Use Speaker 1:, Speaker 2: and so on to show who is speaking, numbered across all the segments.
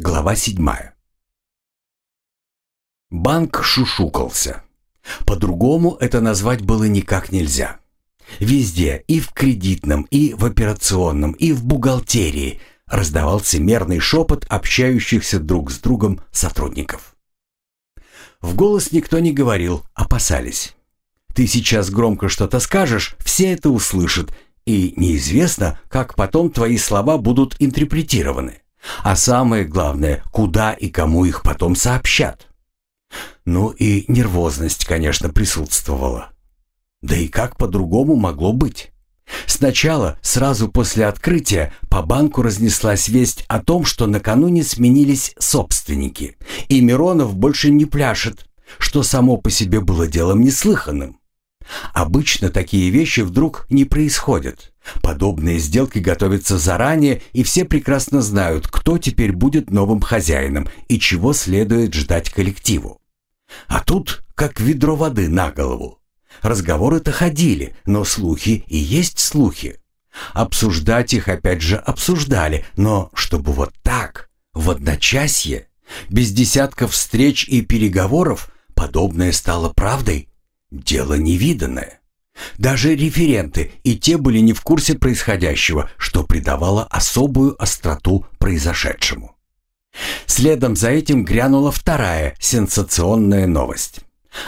Speaker 1: Глава седьмая. Банк шушукался. По-другому это назвать было никак нельзя. Везде, и в кредитном, и в операционном, и в бухгалтерии раздавался мерный шепот общающихся друг с другом сотрудников. В голос никто не говорил, опасались. Ты сейчас громко что-то скажешь, все это услышат, и неизвестно, как потом твои слова будут интерпретированы. А самое главное, куда и кому их потом сообщат. Ну и нервозность, конечно, присутствовала. Да и как по-другому могло быть? Сначала, сразу после открытия, по банку разнеслась весть о том, что накануне сменились собственники, и Миронов больше не пляшет, что само по себе было делом неслыханным. Обычно такие вещи вдруг не происходят. Подобные сделки готовятся заранее, и все прекрасно знают, кто теперь будет новым хозяином и чего следует ждать коллективу. А тут как ведро воды на голову. Разговоры-то ходили, но слухи и есть слухи. Обсуждать их опять же обсуждали, но чтобы вот так, в одночасье, без десятков встреч и переговоров, подобное стало правдой. Дело невиданное. Даже референты и те были не в курсе происходящего, что придавало особую остроту произошедшему. Следом за этим грянула вторая сенсационная новость.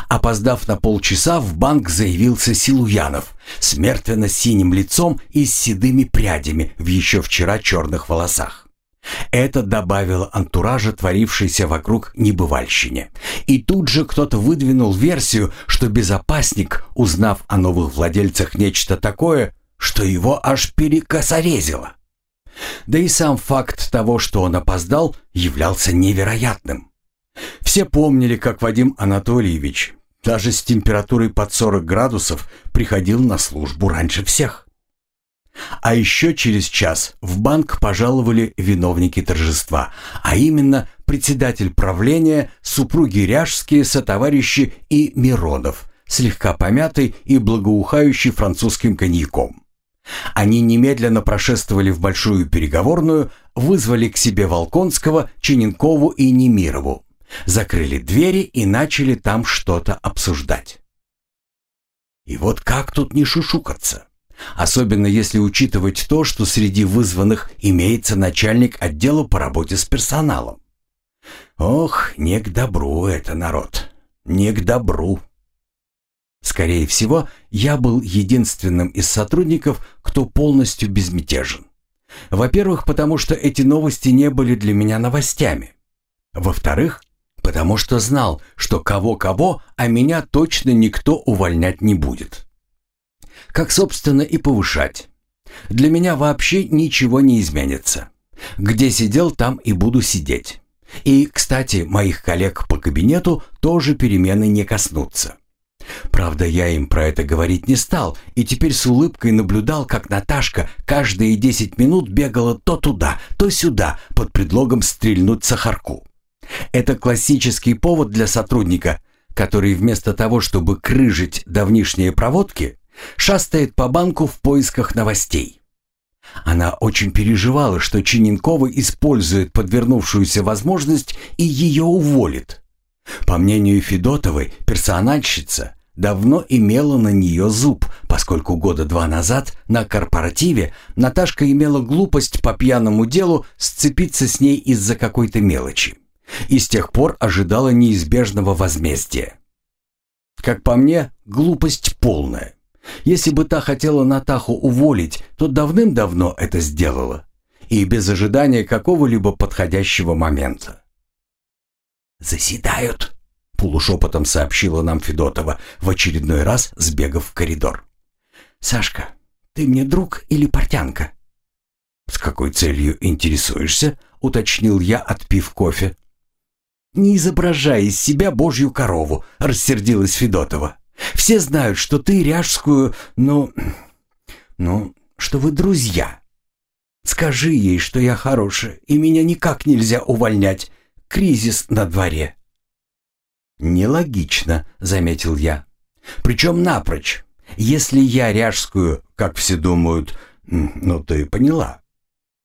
Speaker 1: Опоздав на полчаса, в банк заявился Силуянов с мертвенно-синим лицом и с седыми прядями в еще вчера черных волосах. Это добавило антуража, творившейся вокруг небывальщине. И тут же кто-то выдвинул версию, что безопасник, узнав о новых владельцах нечто такое, что его аж перекосорезило. Да и сам факт того, что он опоздал, являлся невероятным. Все помнили, как Вадим Анатольевич, даже с температурой под 40 градусов, приходил на службу раньше всех. А еще через час в банк пожаловали виновники торжества, а именно председатель правления, супруги Ряжские, сотоварищи и Миронов, слегка помятый и благоухающий французским коньяком. Они немедленно прошествовали в большую переговорную, вызвали к себе Волконского, Чененкову и Немирову, закрыли двери и начали там что-то обсуждать. И вот как тут не шушукаться? Особенно если учитывать то, что среди вызванных имеется начальник отдела по работе с персоналом. Ох, не к добру это народ, не к добру. Скорее всего, я был единственным из сотрудников, кто полностью безмятежен. Во-первых, потому что эти новости не были для меня новостями. Во-вторых, потому что знал, что кого-кого, а меня точно никто увольнять не будет как, собственно, и повышать. Для меня вообще ничего не изменится. Где сидел, там и буду сидеть. И, кстати, моих коллег по кабинету тоже перемены не коснутся. Правда, я им про это говорить не стал, и теперь с улыбкой наблюдал, как Наташка каждые десять минут бегала то туда, то сюда, под предлогом стрельнуть сахарку. Это классический повод для сотрудника, который вместо того, чтобы крыжить давнишние проводки, шастает по банку в поисках новостей. Она очень переживала, что Чиненкова использует подвернувшуюся возможность и ее уволит. По мнению Федотовой, персональщица давно имела на нее зуб, поскольку года два назад на корпоративе Наташка имела глупость по пьяному делу сцепиться с ней из-за какой-то мелочи. И с тех пор ожидала неизбежного возмездия. Как по мне, глупость полная. Если бы та хотела Натаху уволить, то давным-давно это сделала. И без ожидания какого-либо подходящего момента. «Заседают», — полушепотом сообщила нам Федотова, в очередной раз сбегав в коридор. «Сашка, ты мне друг или портянка?» «С какой целью интересуешься?» — уточнил я, отпив кофе. «Не изображай из себя божью корову», — рассердилась Федотова. Все знают, что ты ряжскую, ну... Ну, что вы друзья. Скажи ей, что я хорошая, и меня никак нельзя увольнять. Кризис на дворе». «Нелогично», — заметил я. «Причем напрочь. Если я ряжскую, как все думают, ну ты поняла.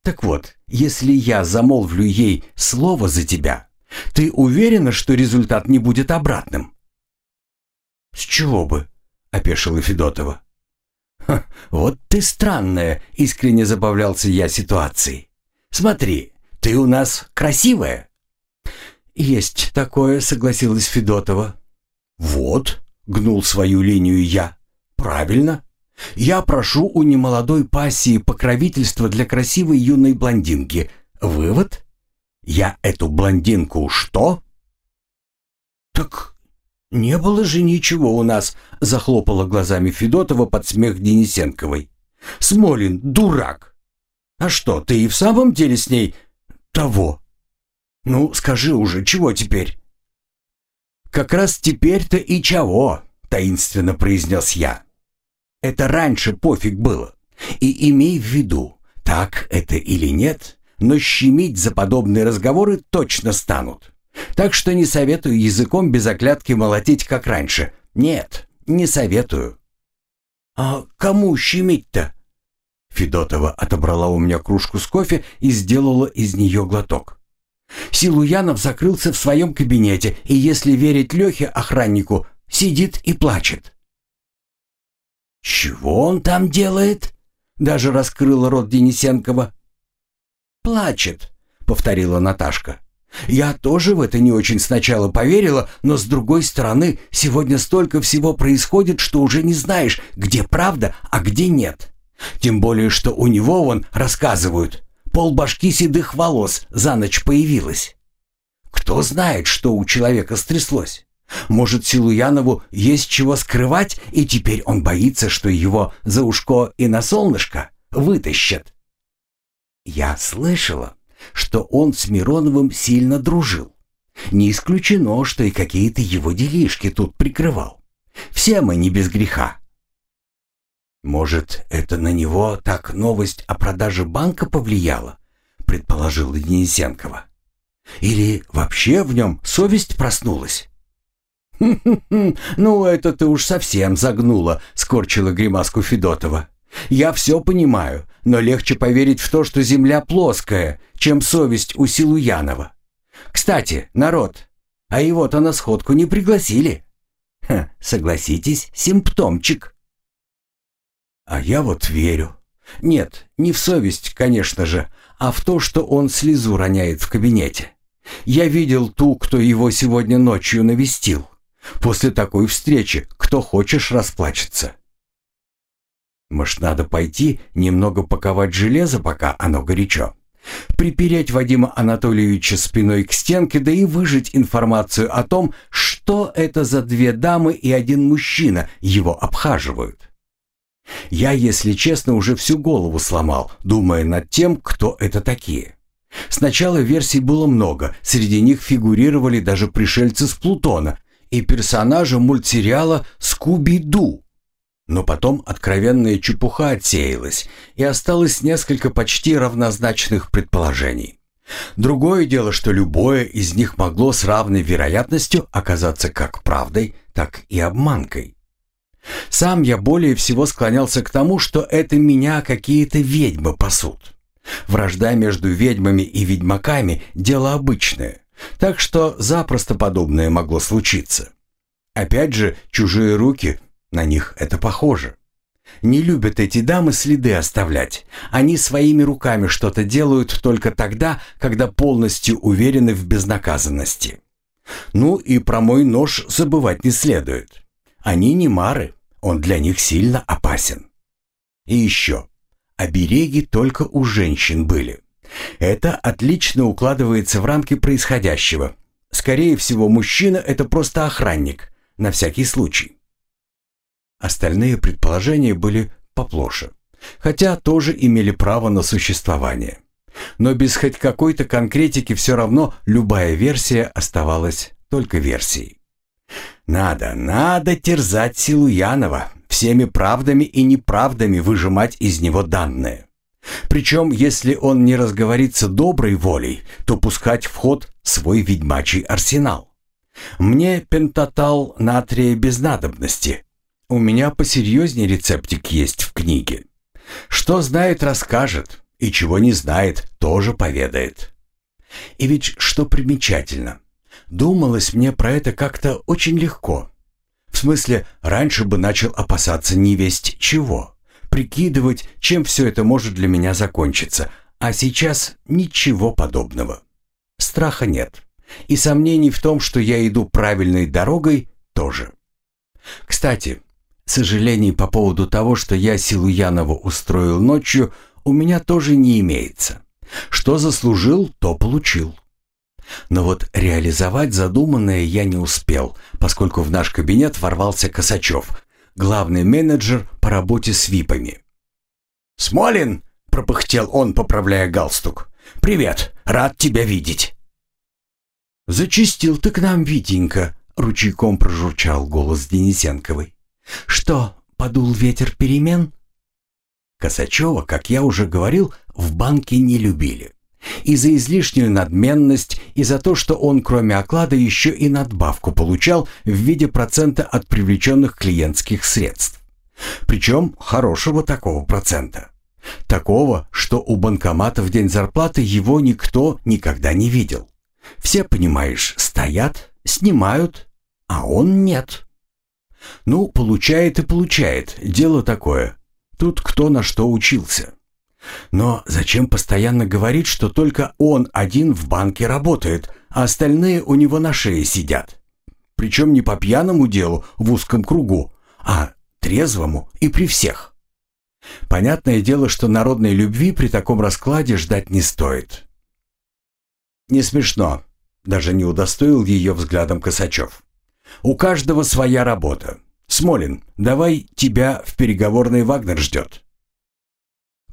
Speaker 1: Так вот, если я замолвлю ей слово за тебя, ты уверена, что результат не будет обратным?» «С чего бы?» — опешила Федотова. «Ха, вот ты странная», — искренне забавлялся я ситуацией. «Смотри, ты у нас красивая». «Есть такое», — согласилась Федотова. «Вот», — гнул свою линию я. «Правильно. Я прошу у немолодой пассии покровительства для красивой юной блондинки. Вывод? Я эту блондинку что?» «Так не было же ничего у нас», — захлопала глазами Федотова под смех Денисенковой. «Смолин, дурак! А что, ты и в самом деле с ней того?» «Ну, скажи уже, чего теперь?» «Как раз теперь-то и чего», — таинственно произнес я. «Это раньше пофиг было. И имей в виду, так это или нет, но щемить за подобные разговоры точно станут. Так что не советую языком без оклятки молотить, как раньше. Нет, не советую». «А кому щемить-то?» Федотова отобрала у меня кружку с кофе и сделала из нее глоток. Силуянов закрылся в своем кабинете и, если верить Лехе, охраннику, сидит и плачет. «Чего он там делает?» — даже раскрыла рот Денисенкова. «Плачет», — повторила Наташка. «Я тоже в это не очень сначала поверила, но с другой стороны, сегодня столько всего происходит, что уже не знаешь, где правда, а где нет. Тем более, что у него, вон, рассказывают, полбашки седых волос за ночь появилось. Кто знает, что у человека стряслось? Может, Силуянову есть чего скрывать, и теперь он боится, что его за ушко и на солнышко вытащат? Я слышала, что он с Мироновым сильно дружил. Не исключено, что и какие-то его делишки тут прикрывал. Все мы не без греха. «Может, это на него так новость о продаже банка повлияла?» — предположила Денисенкова. «Или вообще в нем совесть проснулась?» «Хм-хм-хм, ну это ты уж совсем загнула», — скорчила гримаску Федотова. «Я все понимаю, но легче поверить в то, что земля плоская, чем совесть у Силуянова. Кстати, народ, а его-то на сходку не пригласили. Ха, согласитесь, симптомчик». А я вот верю. Нет, не в совесть, конечно же, а в то, что он слезу роняет в кабинете. Я видел ту, кто его сегодня ночью навестил. После такой встречи кто хочешь расплачется. Может, надо пойти немного паковать железо, пока оно горячо? Припереть Вадима Анатольевича спиной к стенке, да и выжать информацию о том, что это за две дамы и один мужчина его обхаживают. Я, если честно, уже всю голову сломал, думая над тем, кто это такие. Сначала версий было много, среди них фигурировали даже пришельцы с Плутона и персонажи мультсериала «Скуби-Ду». Но потом откровенная чепуха отсеялась, и осталось несколько почти равнозначных предположений. Другое дело, что любое из них могло с равной вероятностью оказаться как правдой, так и обманкой. Сам я более всего склонялся к тому, что это меня какие-то ведьмы пасут. Вражда между ведьмами и ведьмаками – дело обычное, так что запросто подобное могло случиться. Опять же, чужие руки, на них это похоже. Не любят эти дамы следы оставлять. Они своими руками что-то делают только тогда, когда полностью уверены в безнаказанности. Ну и про мой нож забывать не следует. Они не мары, он для них сильно опасен. И еще, обереги только у женщин были. Это отлично укладывается в рамки происходящего. Скорее всего, мужчина – это просто охранник, на всякий случай. Остальные предположения были поплоше, хотя тоже имели право на существование. Но без хоть какой-то конкретики все равно любая версия оставалась только версией. Надо, надо терзать Силуянова, всеми правдами и неправдами выжимать из него данные. Причем, если он не разговорится доброй волей, то пускать в ход свой ведьмачий арсенал. Мне пентатал натрия без надобности. У меня посерьезнее рецептик есть в книге. Что знает, расскажет. И чего не знает, тоже поведает. И ведь что примечательно, думалось мне про это как-то очень легко. В смысле, раньше бы начал опасаться невесть чего, прикидывать, чем все это может для меня закончиться, а сейчас ничего подобного. Страха нет. И сомнений в том, что я иду правильной дорогой, тоже. Кстати, сожалений по поводу того, что я Силуянова устроил ночью, у меня тоже не имеется. Что заслужил, то получил. Но вот реализовать задуманное я не успел, поскольку в наш кабинет ворвался Косачев, главный менеджер по работе с ВИПами. «Смолин!» — пропыхтел он, поправляя галстук. «Привет! Рад тебя видеть!» «Зачистил ты к нам, Витенька!» — ручейком прожурчал голос Денисенковой. «Что, подул ветер перемен?» Косачева, как я уже говорил, в банке не любили. И за излишнюю надменность, и за то, что он кроме оклада еще и надбавку получал в виде процента от привлеченных клиентских средств. Причем хорошего такого процента. Такого, что у банкомата в день зарплаты его никто никогда не видел. Все, понимаешь, стоят, снимают, а он нет. Ну, получает и получает, дело такое. Тут кто на что учился. Но зачем постоянно говорить, что только он один в банке работает, а остальные у него на шее сидят? Причем не по пьяному делу в узком кругу, а трезвому и при всех. Понятное дело, что народной любви при таком раскладе ждать не стоит. Не смешно, даже не удостоил ее взглядом Косачев. У каждого своя работа. Смолин, давай тебя в переговорной Вагнер ждет.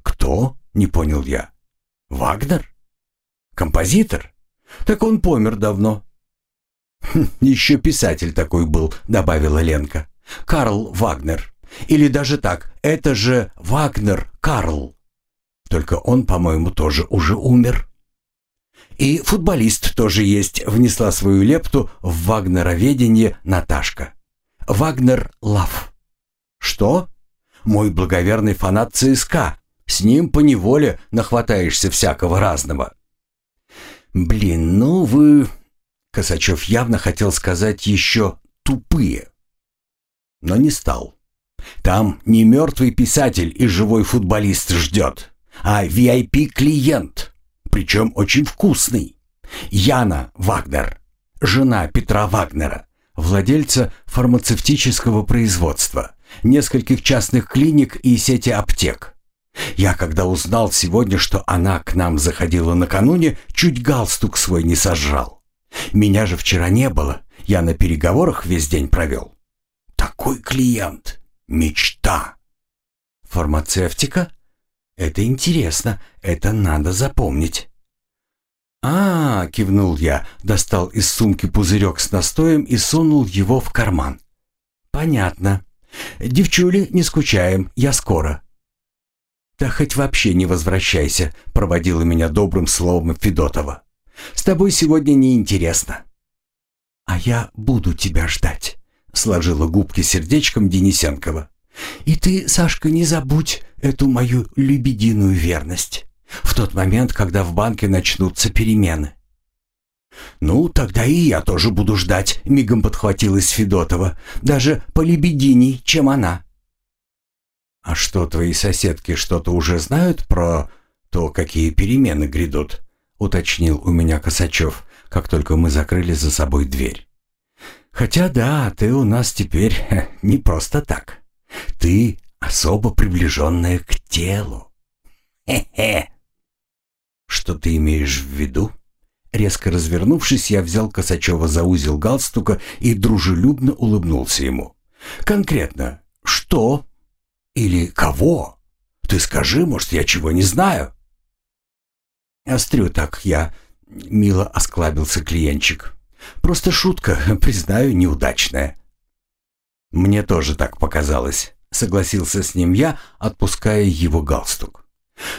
Speaker 1: «Кто?» — не понял я. «Вагнер? Композитор? Так он помер давно». «Хм, «Еще писатель такой был», — добавила Ленка. «Карл Вагнер. Или даже так, это же Вагнер Карл. Только он, по-моему, тоже уже умер». «И футболист тоже есть», — внесла свою лепту в вагнероведение Наташка. «Вагнер Лав». «Что?» «Мой благоверный фанат ЦСКА», с ним поневоле нахватаешься всякого разного. Блин, ну вы... Косачев явно хотел сказать еще «тупые». Но не стал. Там не мертвый писатель и живой футболист ждет, а VIP-клиент, причем очень вкусный. Яна Вагнер, жена Петра Вагнера, владельца фармацевтического производства, нескольких частных клиник и сети аптек. Я, когда узнал сегодня, что она к нам заходила накануне, чуть галстук свой не сожрал. Меня же вчера не было, я на переговорах весь день провел. Такой клиент. Мечта. Фармацевтика? Это интересно, это надо запомнить. «А, -а, -а кивнул я, достал из сумки пузырек с настоем и сунул его в карман. «Понятно. Девчули, не скучаем, я скоро». «Да хоть вообще не возвращайся», — проводила меня добрым словом Федотова. «С тобой сегодня неинтересно». «А я буду тебя ждать», — сложила губки сердечком Денисенкова. «И ты, Сашка, не забудь эту мою лебединую верность в тот момент, когда в банке начнутся перемены». «Ну, тогда и я тоже буду ждать», — мигом подхватилась Федотова. «Даже по лебединей, чем она». «А что, твои соседки что-то уже знают про то, какие перемены грядут?» — уточнил у меня Косачев, как только мы закрыли за собой дверь. «Хотя да, ты у нас теперь не просто так. Ты особо приближенная к телу. Хе-хе!» «Что ты имеешь в виду?» Резко развернувшись, я взял Косачева за узел галстука и дружелюбно улыбнулся ему. «Конкретно, что или кого? Ты скажи, может, я чего не знаю?» «Острю так я», — мило осклабился клиентчик. «Просто шутка, признаю, неудачная». «Мне тоже так показалось», — согласился с ним я, отпуская его галстук.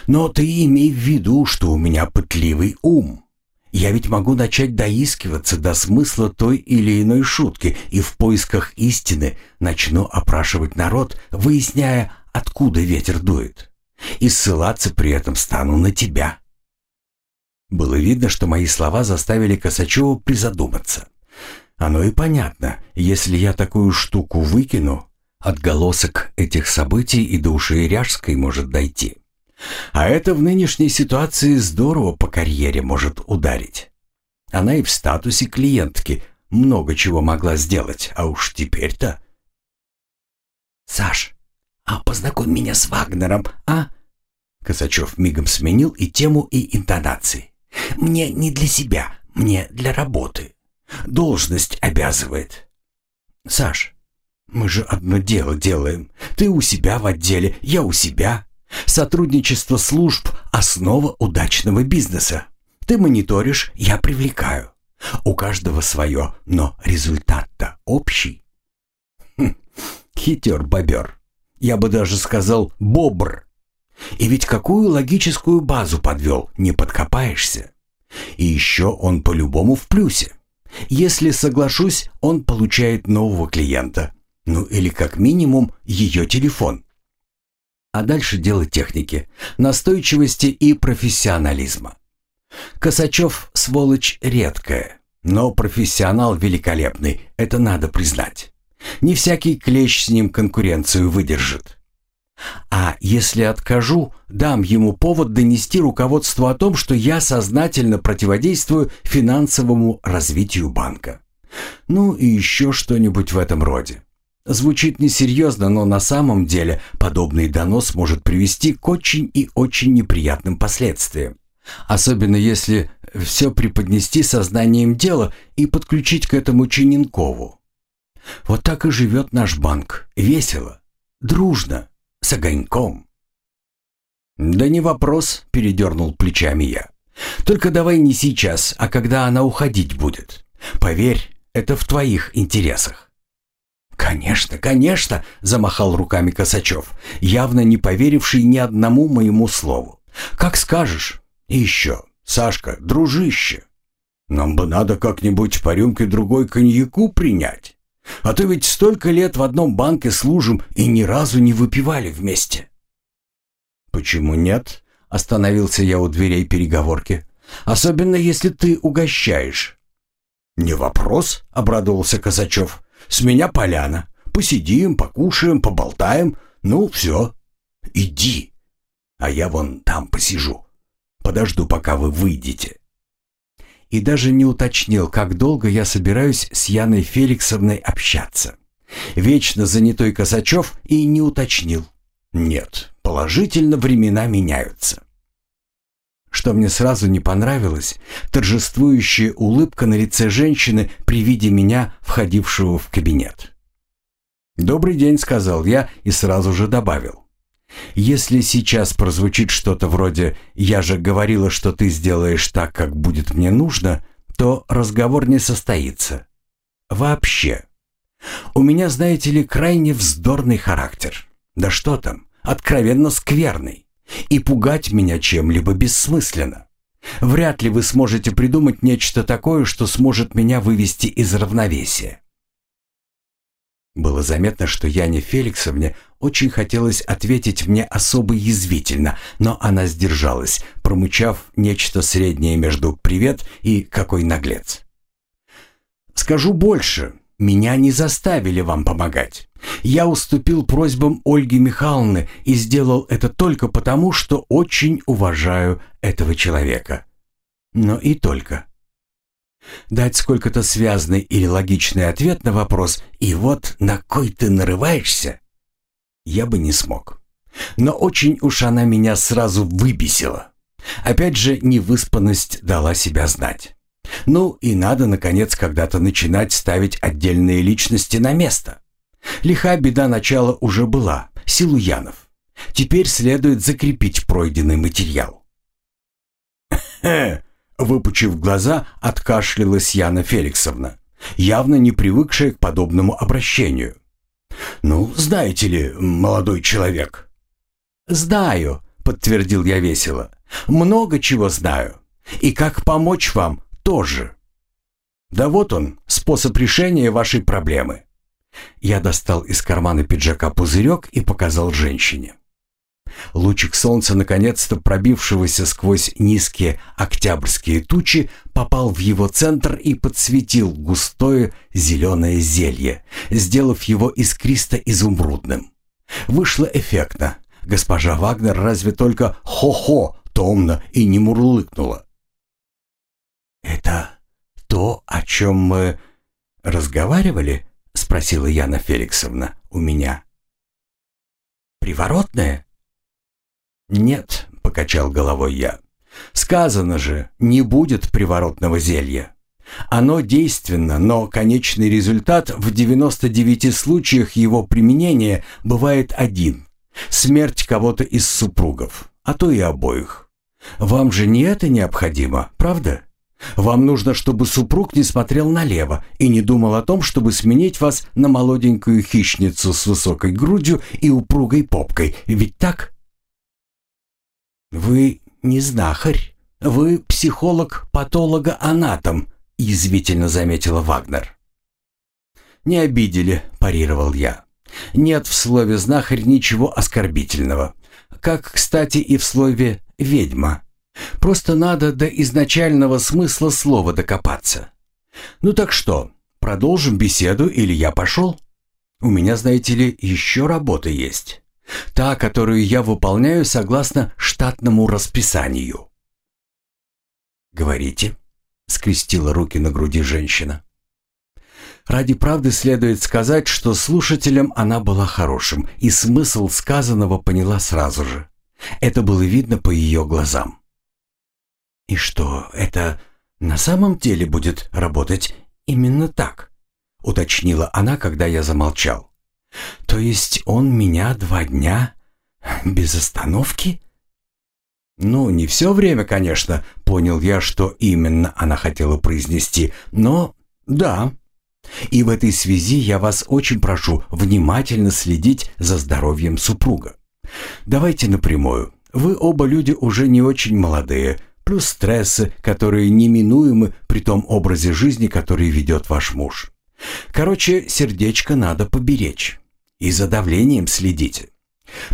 Speaker 1: «Но ты имей в виду, что у меня пытливый ум. Я ведь могу начать доискиваться до смысла той или иной шутки и в поисках истины начну опрашивать народ, выясняя, откуда ветер дует. И ссылаться при этом стану на тебя. Было видно, что мои слова заставили Косачева призадуматься. Оно и понятно, если я такую штуку выкину, отголосок этих событий и до ушей может дойти. А это в нынешней ситуации здорово по карьере может ударить. Она и в статусе клиентки много чего могла сделать, а уж теперь-то... «Саш, а познакомь меня с Вагнером, а?» Косачев мигом сменил и тему, и интонации. «Мне не для себя, мне для работы. Должность обязывает». «Саш, мы же одно дело делаем. Ты у себя в отделе, я у себя. Сотрудничество служб – основа удачного бизнеса. Ты мониторишь, я привлекаю. У каждого свое, но результат-то общий. Хм, хитер-бобер. Я бы даже сказал «бобр». И ведь какую логическую базу подвел, не подкопаешься. И еще он по-любому в плюсе. Если соглашусь, он получает нового клиента. Ну или как минимум ее телефон. А дальше дело техники, настойчивости и профессионализма. Косачев сволочь редкая, но профессионал великолепный, это надо признать. Не всякий клещ с ним конкуренцию выдержит. А если откажу, дам ему повод донести руководству о том, что я сознательно противодействую финансовому развитию банка. Ну и еще что-нибудь в этом роде. Звучит несерьезно, но на самом деле подобный донос может привести к очень и очень неприятным последствиям. Особенно если все преподнести сознанием дела и подключить к этому Чиненкову. Вот так и живет наш банк. Весело, дружно, с огоньком. «Да не вопрос», — передернул плечами я. «Только давай не сейчас, а когда она уходить будет. Поверь, это в твоих интересах». «Конечно, конечно!» — замахал руками Косачев, явно не поверивший ни одному моему слову. «Как скажешь. И еще, Сашка, дружище, нам бы надо как-нибудь по рюмке другой коньяку принять. А то ведь столько лет в одном банке служим и ни разу не выпивали вместе». «Почему нет?» — остановился я у дверей переговорки. «Особенно, если ты угощаешь». «Не вопрос», — обрадовался Косачев. С меня поляна. Посидим, покушаем, поболтаем. Ну, все. Иди. А я вон там посижу. Подожду, пока вы выйдете. И даже не уточнил, как долго я собираюсь с Яной Феликсовной общаться. Вечно занятой Косачев и не уточнил. Нет, положительно времена меняются. Что мне сразу не понравилось, торжествующая улыбка на лице женщины при виде меня, входившего в кабинет. «Добрый день», — сказал я и сразу же добавил. «Если сейчас прозвучит что-то вроде «я же говорила, что ты сделаешь так, как будет мне нужно», то разговор не состоится. Вообще. У меня, знаете ли, крайне вздорный характер. Да что там, откровенно скверный. И пугать меня чем-либо бессмысленно. Вряд ли вы сможете придумать нечто такое, что сможет меня вывести из равновесия. Было заметно, что Яне Феликсовне очень хотелось ответить мне особо язвительно, но она сдержалась, промычав нечто среднее между «привет» и «какой наглец». «Скажу больше. Меня не заставили вам помогать. Я уступил просьбам Ольги Михайловны и сделал это только потому, что очень уважаю этого человека. Но и только. Дать сколько-то связный или логичный ответ на вопрос «И вот на кой ты нарываешься?» я бы не смог. Но очень уж она меня сразу выбесила. Опять же, невыспанность дала себя знать. Ну и надо, наконец, когда-то начинать ставить отдельные личности на место. Лиха беда начала уже была, Силуянов. Теперь следует закрепить пройденный материал. «Хе!» — выпучив глаза, откашлялась Яна Феликсовна, явно не привыкшая к подобному обращению. «Ну, знаете ли, молодой человек?» «Знаю», — подтвердил я весело. «Много чего знаю. И как помочь вам тоже». «Да вот он, способ решения вашей проблемы. Я достал из кармана пиджака пузырек и показал женщине. Лучик солнца, наконец-то пробившегося сквозь низкие октябрьские тучи, попал в его центр и подсветил густое зеленое зелье, сделав его искристо-изумрудным. Вышло эффектно. Госпожа Вагнер разве только «хо-хо» томно и не мурлыкнула. «Это то, о чем мы разговаривали?» — спросила Яна Феликсовна у меня. «Приворотное?» «Нет», — покачал головой я. «Сказано же, не будет приворотного зелья. Оно действенно, но конечный результат в 99 случаях его применения бывает один — смерть кого-то из супругов, а то и обоих. Вам же не это необходимо, правда? Вам нужно, чтобы супруг не смотрел налево и не думал о том, чтобы сменить вас на молоденькую хищницу с высокой грудью и упругой попкой, ведь так?» «Вы не знахарь, вы психолог-патолога-анатом», язвительно заметила Вагнер. «Не обидели», – парировал я. «Нет в слове «знахарь» ничего оскорбительного. Как, кстати, и в слове «ведьма». Просто надо до изначального смысла слова докопаться. Ну так что, продолжим беседу или я пошел? У меня, знаете ли, еще работа есть. Та, которую я выполняю согласно штатному расписанию. «Говорите», — скрестила руки на груди женщина. Ради правды следует сказать, что слушателем она была хорошим, и смысл сказанного поняла сразу же. Это было видно по ее глазам. «И что, это на самом деле будет работать именно так?» — уточнила она, когда я замолчал. То есть он меня два дня без остановки? Ну, не все время, конечно, понял я, что именно она хотела произнести, но да. И в этой связи я вас очень прошу внимательно следить за здоровьем супруга. Давайте напрямую. Вы оба люди уже не очень молодые, плюс стрессы, которые неминуемы при том образе жизни, который ведет ваш муж. Короче, сердечко надо поберечь и за давлением следите.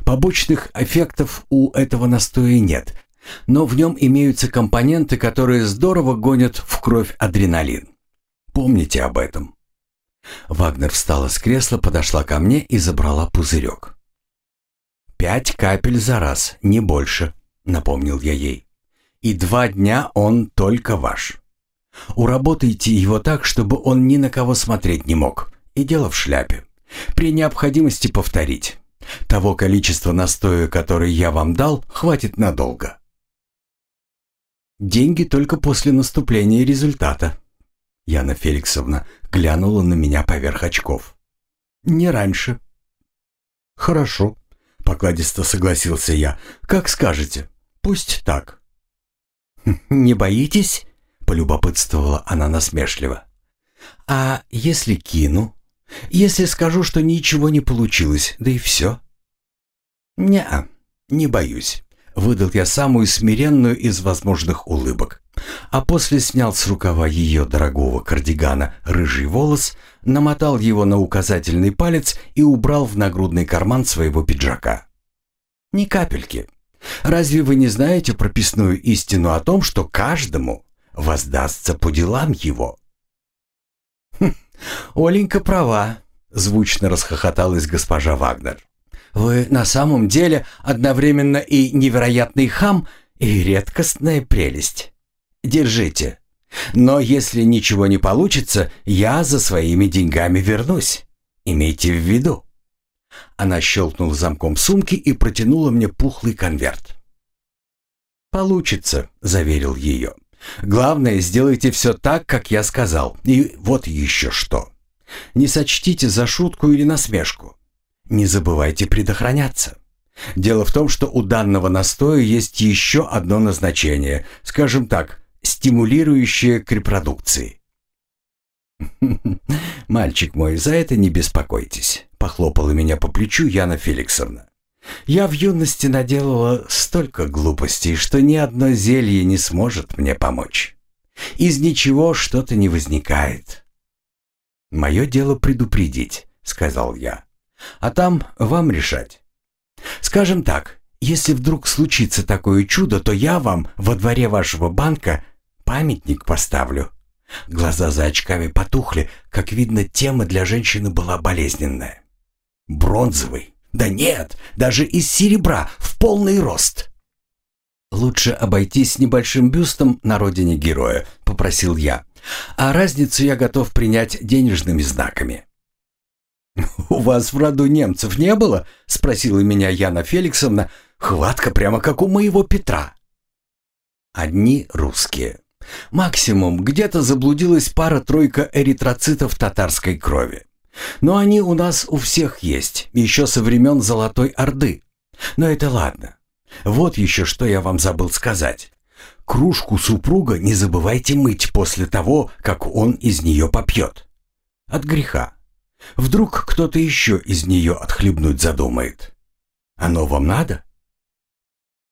Speaker 1: Побочных эффектов у этого настоя нет, но в нем имеются компоненты, которые здорово гонят в кровь адреналин. Помните об этом. Вагнер встала с кресла, подошла ко мне и забрала пузырек. «Пять капель за раз, не больше», — напомнил я ей. «И два дня он только ваш. Уработайте его так, чтобы он ни на кого смотреть не мог. И дело в шляпе. При необходимости повторить. Того количества настоя, который я вам дал, хватит надолго. Деньги только после наступления результата. Яна Феликсовна глянула на меня поверх очков. Не раньше. Хорошо, покладисто согласился я. Как скажете. Пусть так. Не боитесь? полюбопытствовала она насмешливо. А если кину? Если скажу, что ничего не получилось, да и все. «Не-а, не боюсь», — выдал я самую смиренную из возможных улыбок. А после снял с рукава ее дорогого кардигана рыжий волос, намотал его на указательный палец и убрал в нагрудный карман своего пиджака. «Ни капельки. Разве вы не знаете прописную истину о том, что каждому воздастся по делам его?» «Хм, «Оленька права», — звучно расхохоталась госпожа Вагнер. «Вы на самом деле одновременно и невероятный хам, и редкостная прелесть. Держите. Но если ничего не получится, я за своими деньгами вернусь. Имейте в виду». Она щелкнула замком сумки и протянула мне пухлый конверт. «Получится», — заверил ее. Главное, сделайте все так, как я сказал. И вот еще что. Не сочтите за шутку или насмешку. Не забывайте предохраняться. Дело в том, что у данного настоя есть еще одно назначение, скажем так, стимулирующее к репродукции. «Мальчик мой, за это не беспокойтесь», — похлопала меня по плечу Яна Феликсовна. Я в юности наделала столько глупостей, что ни одно зелье не сможет мне помочь. Из ничего что-то не возникает. «Мое дело предупредить», — сказал я. «А там вам решать. Скажем так, Если вдруг случится такое чудо, то я вам во дворе вашего банка памятник поставлю». Глаза за очками потухли, как видно, тема для женщины была болезненная. «Бронзовый? Да нет, даже из серебра, в полный рост!» «Лучше обойтись небольшим бюстом на родине героя», — попросил я. «А разницу я готов принять денежными знаками». «У вас в роду немцев не было?» — спросила меня Яна Феликсовна. «Хватка прямо как у моего Петра». «Одни русские. Максимум, где-то заблудилась пара-тройка эритроцитов татарской крови. Но они у нас у всех есть, еще со времен Золотой Орды. Но это ладно. Вот еще что я вам забыл сказать. Кружку супруга не забывайте мыть после того, как он из нее попьет. От греха. Вдруг кто-то еще из нее отхлебнуть задумает. Оно вам надо?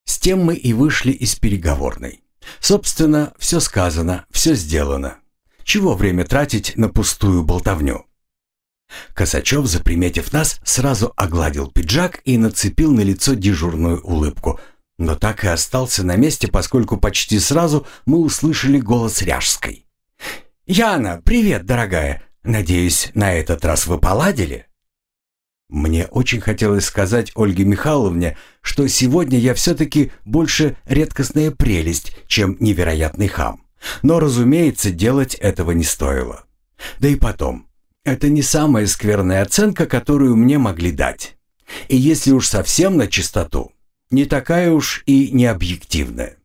Speaker 1: С тем мы и вышли из переговорной. Собственно, все сказано, все сделано. Чего время тратить на пустую болтовню? Косачев, заприметив нас, сразу огладил пиджак и нацепил на лицо дежурную улыбку, но так и остался на месте, поскольку почти сразу мы услышали голос Ряжской. «Яна, привет, дорогая! Надеюсь, на этот раз вы поладили?» Мне очень хотелось сказать Ольге Михайловне, что сегодня я все-таки больше редкостная прелесть, чем невероятный хам. Но, разумеется, делать этого не стоило. Да и потом, это не самая скверная оценка, которую мне могли дать. И если уж совсем на чистоту, не такая уж и не объективная.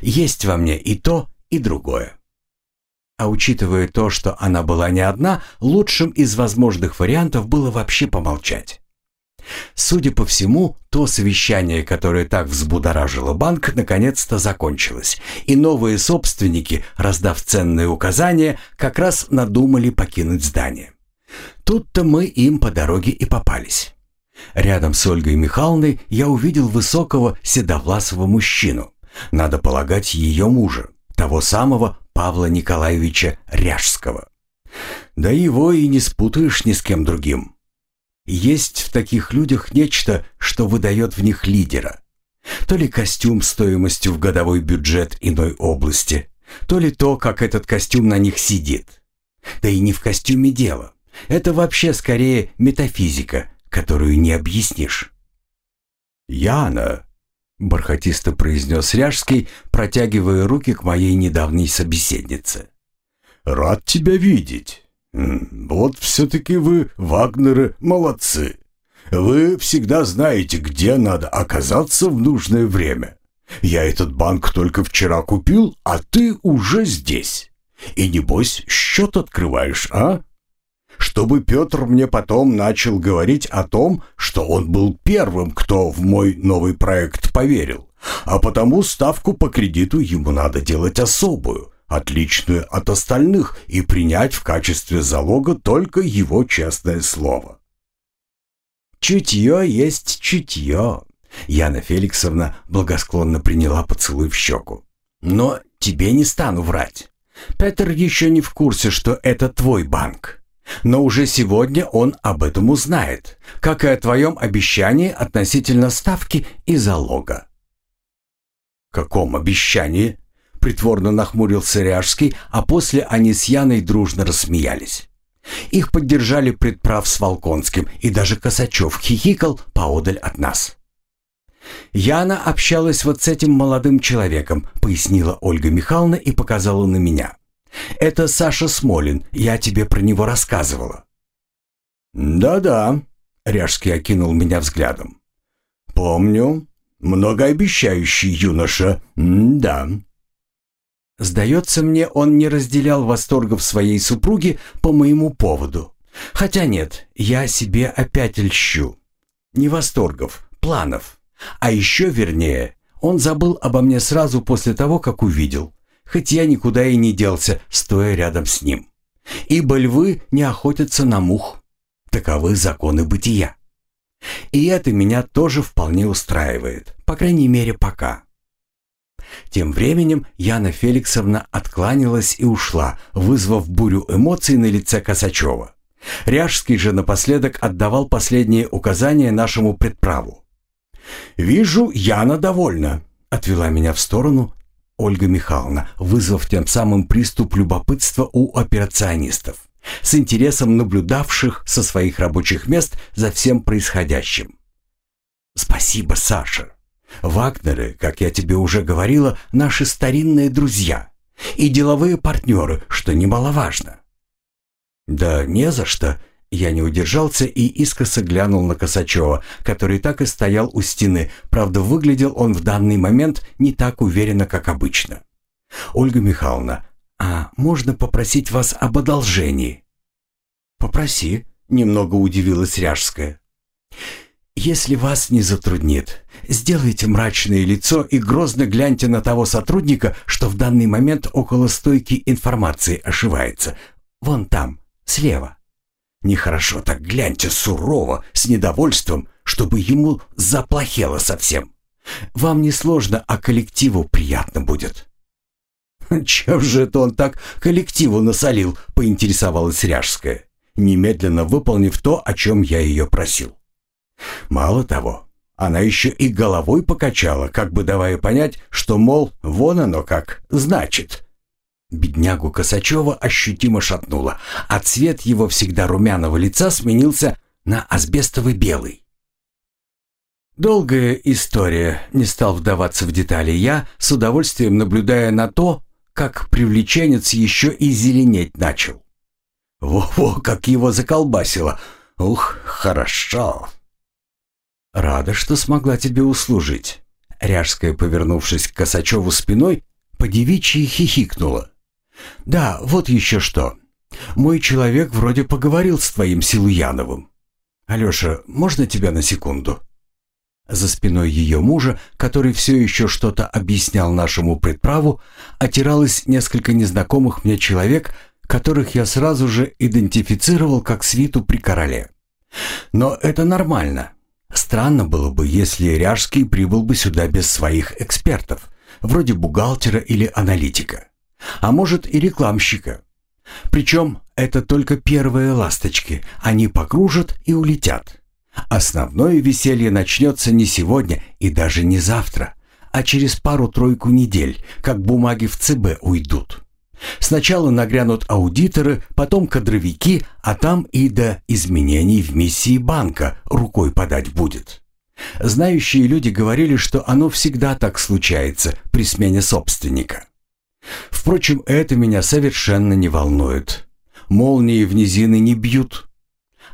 Speaker 1: Есть во мне и то, и другое. А учитывая то, что она была не одна, лучшим из возможных вариантов было вообще помолчать. Судя по всему, то совещание, которое так взбудоражило банк, наконец-то закончилось, и новые собственники, раздав ценные указания, как раз надумали покинуть здание. Тут-то мы им по дороге и попались. Рядом с Ольгой Михайловной я увидел высокого седовласого мужчину, надо полагать ее мужа, того самого Павла Николаевича Ряжского. Да его и не спутаешь ни с кем другим. Есть в таких людях нечто, что выдает в них лидера. То ли костюм стоимостью в годовой бюджет иной области, то ли то, как этот костюм на них сидит. Да и не в костюме дело. Это вообще скорее метафизика, которую не объяснишь. «Яна», — бархатисто произнес Ряжский, протягивая руки к моей недавней собеседнице. «Рад тебя видеть. Вот все-таки вы, Вагнеры, молодцы. Вы всегда знаете, где надо оказаться в нужное время. Я этот банк только вчера купил, а ты уже здесь. И небось счет открываешь, а?» Чтобы Петр мне потом начал говорить о том, что он был первым, кто в мой новый проект поверил, а потому ставку по кредиту ему надо делать особую, отличную от остальных и принять в качестве залога только его честное слово. «Чутье есть чутье», — Яна Феликсовна благосклонно приняла поцелуй в щеку. «Но тебе не стану врать. Петр еще не в курсе, что это твой банк. Но уже сегодня он об этом узнает, как и о твоем обещании относительно ставки и залога. «Каком обещании?» — притворно нахмурился Ряжский, а после они с Яной дружно рассмеялись. Их поддержали предправ с Волконским, и даже Косачев хихикал поодаль от нас. «Яна общалась вот с этим молодым человеком», — пояснила Ольга Михайловна и показала на меня. Это Саша Смолин, я тебе про него рассказывала». «Да-да», — Ряжский окинул меня взглядом. «Помню. Многообещающий юноша. да». Сдается мне, он не разделял восторгов своей супруги по моему поводу. Хотя нет, я себе опять льщу. Не восторгов, планов. А еще вернее, он забыл обо мне сразу после того, как увидел хоть я никуда и не делся, стоя рядом с ним. Ибо львы не охотятся на мух. Таковы законы бытия. И это меня тоже вполне устраивает, по крайней мере, пока. Тем временем Яна Феликсовна откланялась и ушла, вызвав бурю эмоций на лице Косачева. Ряжский же напоследок отдавал последние указания нашему предправу. «Вижу, Яна довольна», — отвела меня в сторону Ольга Михайловна, вызвав тем самым приступ любопытства у операционистов, с интересом наблюдавших со своих рабочих мест за всем происходящим. «Спасибо, Саша. Вагнеры, как я тебе уже говорила, наши старинные друзья и деловые партнеры, что немаловажно». «Да не за что», я не удержался и искоса глянул на Косачева, который так и стоял у стены. Правда, выглядел он в данный момент не так уверенно, как обычно. «Ольга Михайловна, а можно попросить вас об одолжении?» «Попроси», — немного удивилась Ряжская. «Если вас не затруднит, сделайте мрачное лицо и грозно гляньте на того сотрудника, что в данный момент около стойки информации ошивается. Вон там, слева». Нехорошо так гляньте сурово, с недовольством, чтобы ему заплохело совсем. Вам не сложно, а коллективу приятно будет». «Чем же это он так коллективу насолил?» — поинтересовалась Ряжская, немедленно выполнив то, о чем я ее просил. Мало того, она еще и головой покачала, как бы давая понять, что, мол, вон оно как, значит. Беднягу Косачева ощутимо шатнуло, а цвет его всегда румяного лица сменился на асбестовый белый. Долгая история, не стал вдаваться в детали я, с удовольствием наблюдая на то, как привлеченец еще и зеленеть начал. Во-во, как его заколбасило! Ух, хорошо! Рада, что смогла тебе услужить. Ряжская, повернувшись к Косачеву спиной, подевичьи хихикнула. «Да, вот еще что. Мой человек вроде поговорил с твоим Силуяновым. Алеша, можно тебя на секунду?» За спиной ее мужа, который все еще что-то объяснял нашему предправу, отиралось несколько незнакомых мне человек, которых я сразу же идентифицировал как свиту при короле. Но это нормально. Странно было бы, если Ряжский прибыл бы сюда без своих экспертов, вроде бухгалтера или аналитика а может и рекламщика. Причем это только первые ласточки, они покружат и улетят. Основное веселье начнется не сегодня и даже не завтра, а через пару-тройку недель, как бумаги в ЦБ уйдут. Сначала нагрянут аудиторы, потом кадровики, а там и до изменений в миссии банка рукой подать будет. Знающие люди говорили, что оно всегда так случается при смене собственника. Впрочем, это меня совершенно не волнует. Молнии в низины не бьют.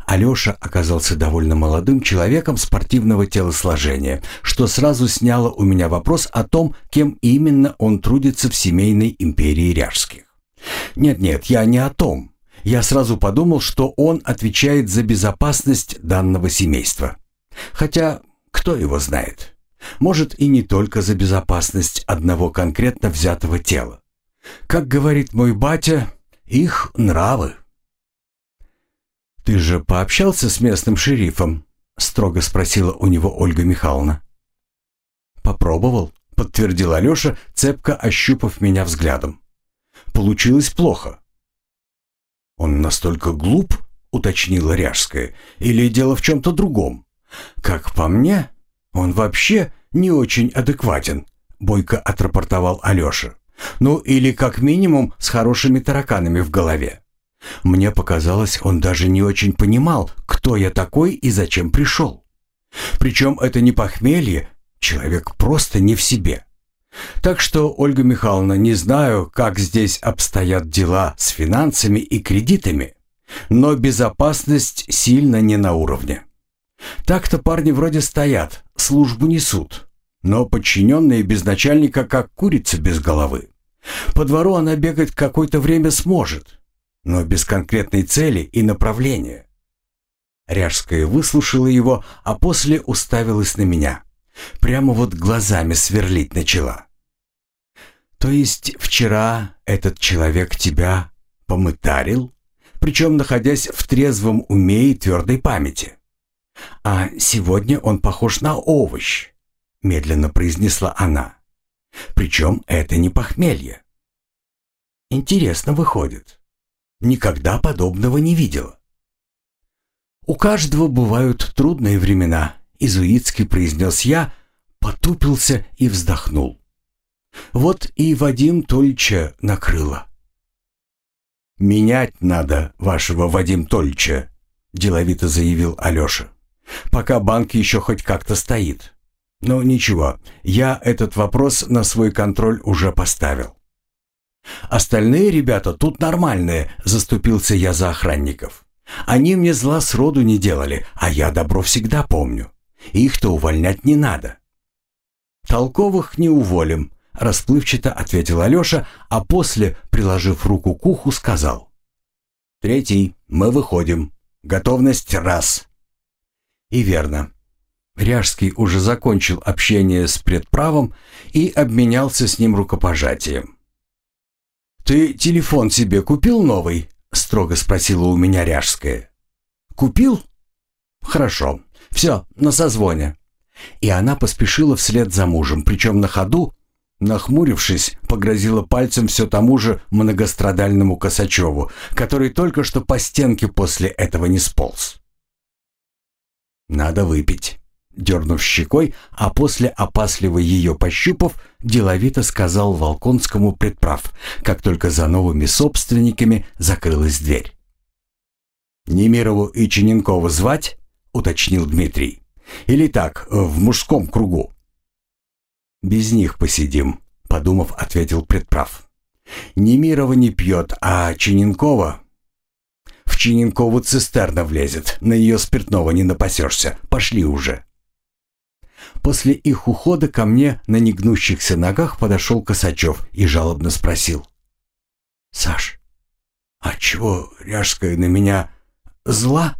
Speaker 1: Алеша оказался довольно молодым человеком спортивного телосложения, что сразу сняло у меня вопрос о том, кем именно он трудится в семейной империи Ряжских. Нет-нет, я не о том. Я сразу подумал, что он отвечает за безопасность данного семейства. Хотя, кто его знает? Может и не только за безопасность одного конкретно взятого тела. Как говорит мой батя, их нравы. «Ты же пообщался с местным шерифом?» — строго спросила у него Ольга Михайловна. «Попробовал», — подтвердил Алеша, цепко ощупав меня взглядом. «Получилось плохо». «Он настолько глуп?» — уточнила Ряжская. «Или дело в чем-то другом? Как по мне, он вообще не очень адекватен», — бойко отрапортовал Алеша. Ну или как минимум с хорошими тараканами в голове. Мне показалось, он даже не очень понимал, кто я такой и зачем пришел. Причем это не похмелье, человек просто не в себе. Так что, Ольга Михайловна, не знаю, как здесь обстоят дела с финансами и кредитами, но безопасность сильно не на уровне. Так-то парни вроде стоят, службу несут, но подчиненные без начальника как курица без головы. По двору она бегать какое-то время сможет, но без конкретной цели и направления. Ряжская выслушала его, а после уставилась на меня. Прямо вот глазами сверлить начала. «То есть вчера этот человек тебя помытарил, причем находясь в трезвом уме и твердой памяти? А сегодня он похож на овощ, — медленно произнесла она. «Причем это не похмелье». «Интересно выходит. Никогда подобного не видела». «У каждого бывают трудные времена, изуитски произнес я, потупился и вздохнул. Вот и Вадим Тольча накрыло. «Менять надо вашего Вадим Тольча», — деловито заявил Алеша. «Пока банк еще хоть как-то стоит. Но ничего, я этот вопрос на свой контроль уже поставил». «Остальные ребята тут нормальные», — заступился я за охранников. «Они мне зла сроду не делали, а я добро всегда помню. Их-то увольнять не надо». «Толковых не уволим», — расплывчато ответил Алеша, а после, приложив руку к уху, сказал. «Третий, мы выходим. Готовность раз». И верно. Ряжский уже закончил общение с предправом и обменялся с ним рукопожатием. «Ты телефон себе купил новый?» — строго спросила у меня Ряжская. «Купил?» «Хорошо. Все, на созвоне». И она поспешила вслед за мужем, причем на ходу, нахмурившись, погрозила пальцем все тому же многострадальному Косачеву, который только что по стенке после этого не сполз. «Надо выпить» дернув щекой, а после, опасливо ее пощупав, деловито сказал Волконскому предправ, как только за новыми собственниками закрылась дверь. «Немирову и Чененкову звать?» — уточнил Дмитрий. «Или так, в мужском кругу?» «Без них посидим», — подумав, ответил предправ. «Немирова не пьет, а Чененкова...» «В Чененкову цистерна влезет, на нее спиртного не напасешься. Пошли уже». После их ухода ко мне на негнущихся ногах подошел Косачев и жалобно спросил. «Саш, а чего Ряжская на меня зла?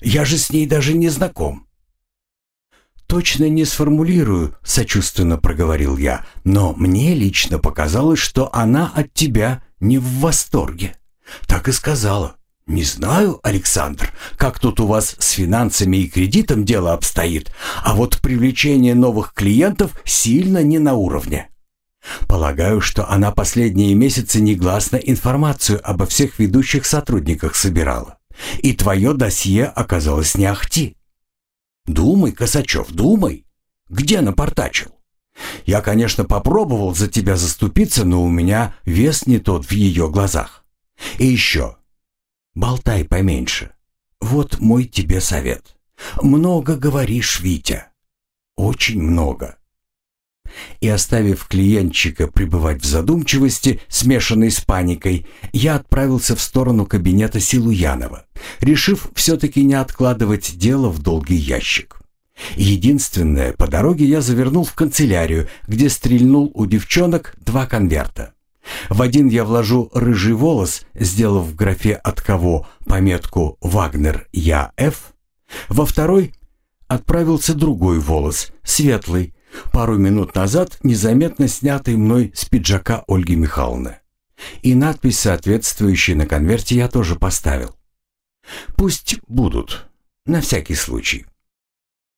Speaker 1: Я же с ней даже не знаком». «Точно не сформулирую», — сочувственно проговорил я, «но мне лично показалось, что она от тебя не в восторге». Так и сказала. «Не знаю, Александр, как тут у вас с финансами и кредитом дело обстоит, а вот привлечение новых клиентов сильно не на уровне. Полагаю, что она последние месяцы негласно информацию обо всех ведущих сотрудниках собирала. И твое досье оказалось не ахти. Думай, Косачев, думай. Где напортачил? Я, конечно, попробовал за тебя заступиться, но у меня вес не тот в ее глазах. И еще, Болтай поменьше. Вот мой тебе совет. Много говоришь, Витя. Очень много. И оставив клиентчика пребывать в задумчивости, смешанной с паникой, я отправился в сторону кабинета Силуянова, решив все-таки не откладывать дело в долгий ящик. Единственное, по дороге я завернул в канцелярию, где стрельнул у девчонок два конверта. В один я вложу рыжий волос, сделав в графе «от кого» пометку «Вагнер я Ф». Во второй отправился другой волос, светлый, пару минут назад незаметно снятый мной с пиджака Ольги Михайловны. И надпись, соответствующая на конверте, я тоже поставил. Пусть будут, на всякий случай.